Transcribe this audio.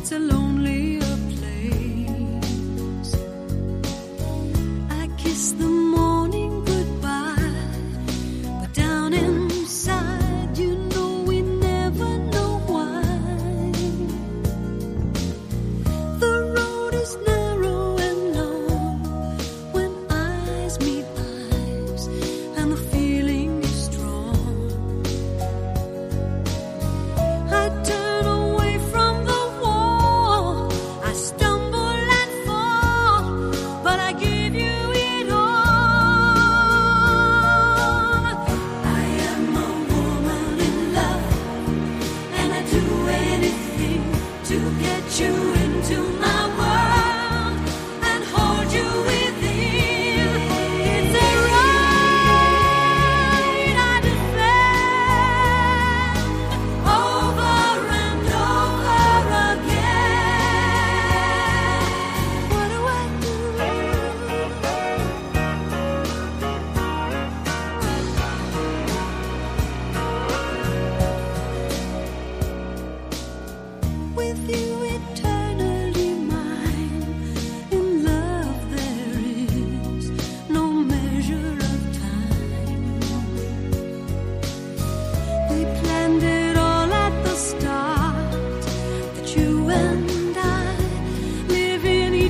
it's a lonelier anything to get you into my